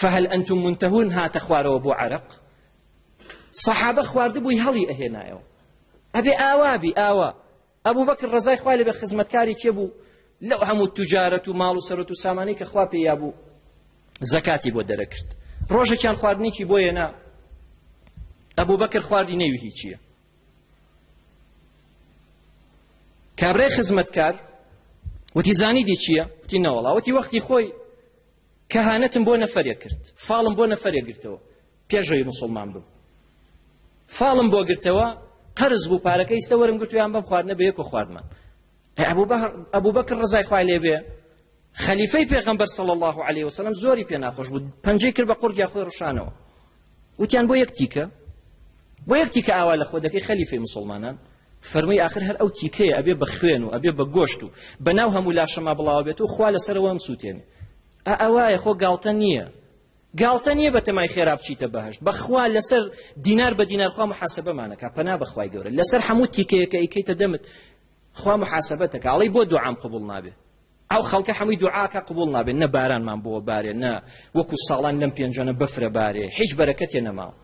فهل ئەنتم منتەهون هاتە خوارەوە بۆ عرق سەحابە خواردبووی هەڵی ئەهێنایەوە ئەبێ ئاوابی ئاوا ئەبوو بەکر ڕزای خوای لە بە خزمەتکاری کێ بوو لەو هەموو توجارەت و ماڵ و سەرەت و سامانەی کە خوا پێیا بوو زەکاتی بۆ دەرەکرد ڕۆژێکیان خواردنیکی بۆ ێنا ئەبوو بەکر خواردی نەوی هیچیە کابرای خزمەتکار وتی زانیدی چییە؟ وتی نەوەڵاوەتی وەختی خۆی کەهانەتم بۆ نەفرێ کرد فاڵم بۆ نەفرێ گرتەوە پێشەوەی مسلمان بوو فاڵم بۆ گرتەوە قرز بوو پارەکە ئیستەوەرم گرتویان بەم خواردنە بە یەکۆ خواردمان ئەبوو بەکر ڕزای خوای لێ بێ خەلیفەی پێغەمبەر صلی الله عليه وسلم زۆری پێ ناخۆش بوو پەنجەی کرد بە قورد یاخۆی ڕشانەوە وتیان بۆ یەک تیکە بۆ یەک تیکە ئاوا لە خۆ دەکەی خەلیفەی مسلمانان فەرمی آخر هەر ئەو تیکەیە ئەبێ بە خوێن و ئەبێ بە گۆشت و بەناو هەموو لاشەما بڵاو بێت و خوا لەسەرەوەم سووتێنێ ئەوایە خۆ گاڵتە نییە گاڵتە نییە بە تەمای خێرا بچیتە بەهشت بەخوا لەسەر دینار بە دینارخوا محاسبەمانەکە پەنا بەخوای گەورە لەسەر هەموو تیکەیەکە ئیکەیتە دەمت خوا محاسبەتەکە ئەڵی بۆ دوعام قبول نابێ ئەو خەڵکە هەمووی دوعاکە قبول نابێت نە بارانمان بۆە بارێ نە وەکو ساڵان لەم پێنجۆنە بفرە بارێ هیچ بەرەکەتێ نەماوە